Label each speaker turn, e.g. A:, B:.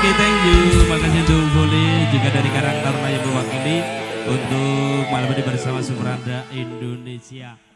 A: Oke, okay, thank you. Makasih untuk boleh juga dari Karang Taruna yang mewakili untuk malam ini bersama Sumberanda Indonesia.